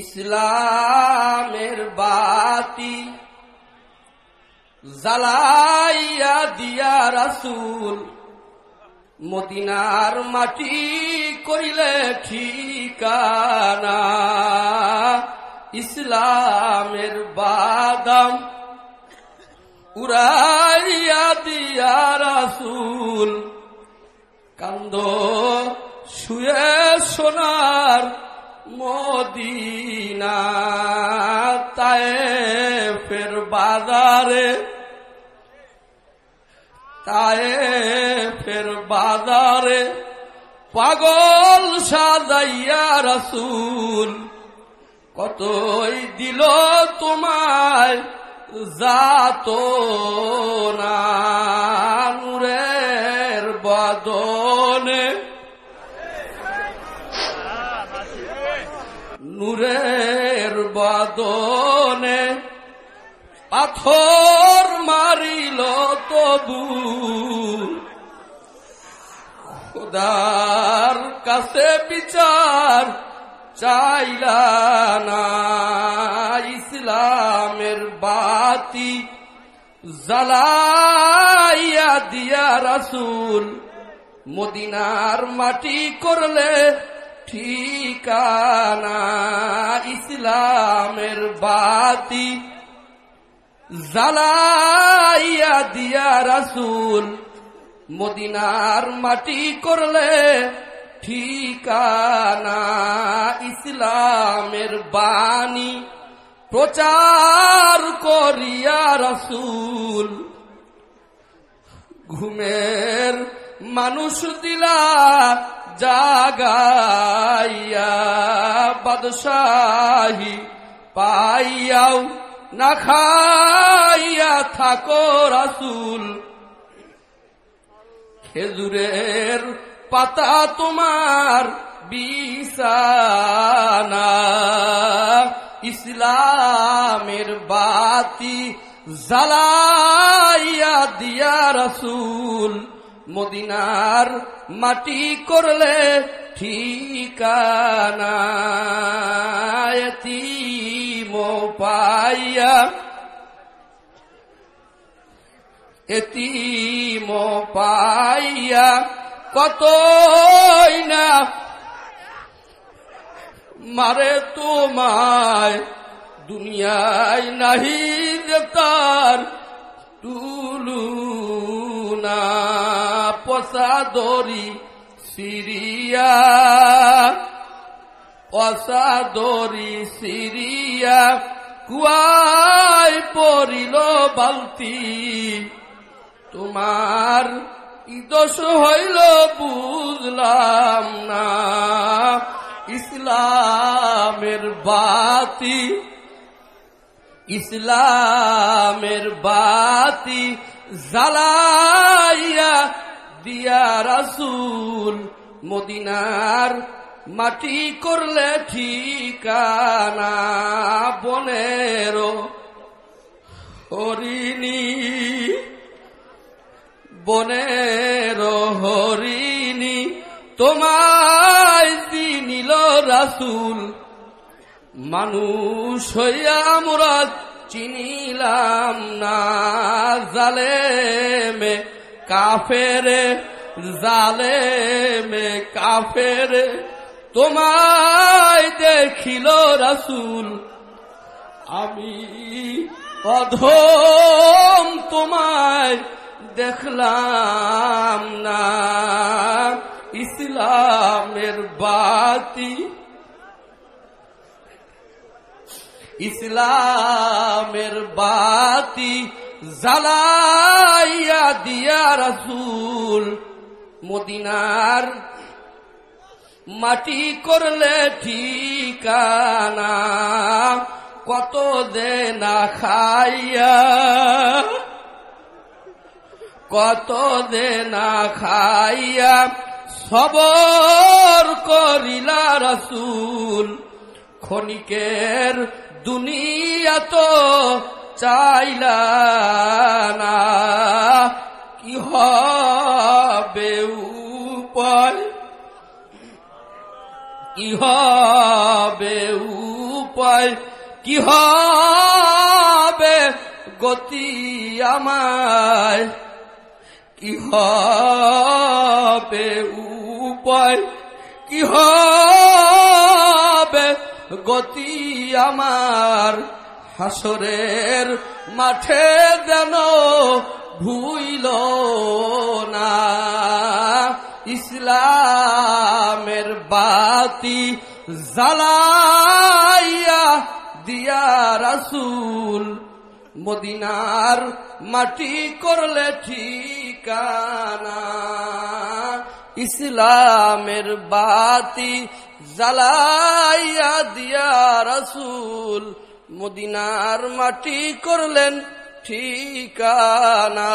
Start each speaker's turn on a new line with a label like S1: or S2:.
S1: ইসলামের বাতি জালাইয়া দিয়া রাসুল মদিনার মাটি কইলে ঠিকানা। ইসলামের বাদাম উড়াইয়া দিয়া রাসুল কান্দ শুয়ে সোনার মদিনা ফের বাজারে তায়ে ফের বাজারে পাগল সাজাইয়া রসুল, কতই দিল তোমায় যাত না বদনে। নূরের বাদনে পাথর মারিল তবু। খুদার কাছে বিচার চাইলা না ইসলামের বাতি জ্বালাইয়া দিয়া রাসুল মদিনার মাটি করলে ঠিকানা ইসলামের বাতি জ্বালাইয়া দিয়া রাসুল মদিনার মাটি করলে ঠিকানা ইসলামের বাণী প্রচার করিয়া রসুল। ঘুমের মানুষ দিলা জাগাইয়া বাদশাহী পাইয়াও না খাইয়া থাকো রাসুল। খেজুরের পাতা তোমার বিছানা, ইসলামের বাতি জ্বালাইয়া দিয়া রসুল। মদিনার মাটি করলে ঠিকানা মো পাইয়া, এতিম পাইয়া কতই না মারে তোমায়, দুনিয়ায় নাহি তার টুলু পসা সিরিয়া পসা সিরিয়া, কুয়ায় পড়িল বালতি। তোমার দোষ হইল, বুঝলাম না। ইসলামের বাতি ইসলামের বাতি জ্বালাইয়া দিয়া রাসুল মদিনার মাটি করলে ঠিকানা বনেরো হরিণী, বনের হরিণী, তোমায় দিনিল রাসুল। মানুষ হইয়া আমরা চিনিলাম না জালে মে কাফেরে জালে মে কাফেরে, তোমায় দেখিল রাসুল। আমি অধম তোমায় দেখলাম না। ইসলামের বাতি ইসলামের বাতি জ্বালাইয়া দিয়া রসুল মদিনার মাটি করলে ঠিকানা কত দে না খাইয়া, কত দে না খাইয়া সবর করিলা রসুল, ক্ষণিকের দুনিয়া তো চাইলা না কি হবে উপায়? কি হবে উপায়? কি হবে গতি আমায়? কি হবে উপায়? কি হবে গতি আমার? হাসরের মাঠে যেন ভুইল না। ইসলামের বাতি জ্বালাইয়া দিয়া রাসুল মদিনার মাটি করলে ঠিকানা। ইসলামের বাতি জ্বালাইয়া দিয়া রসুল মদিনার মাটি করলেন ঠিকানা।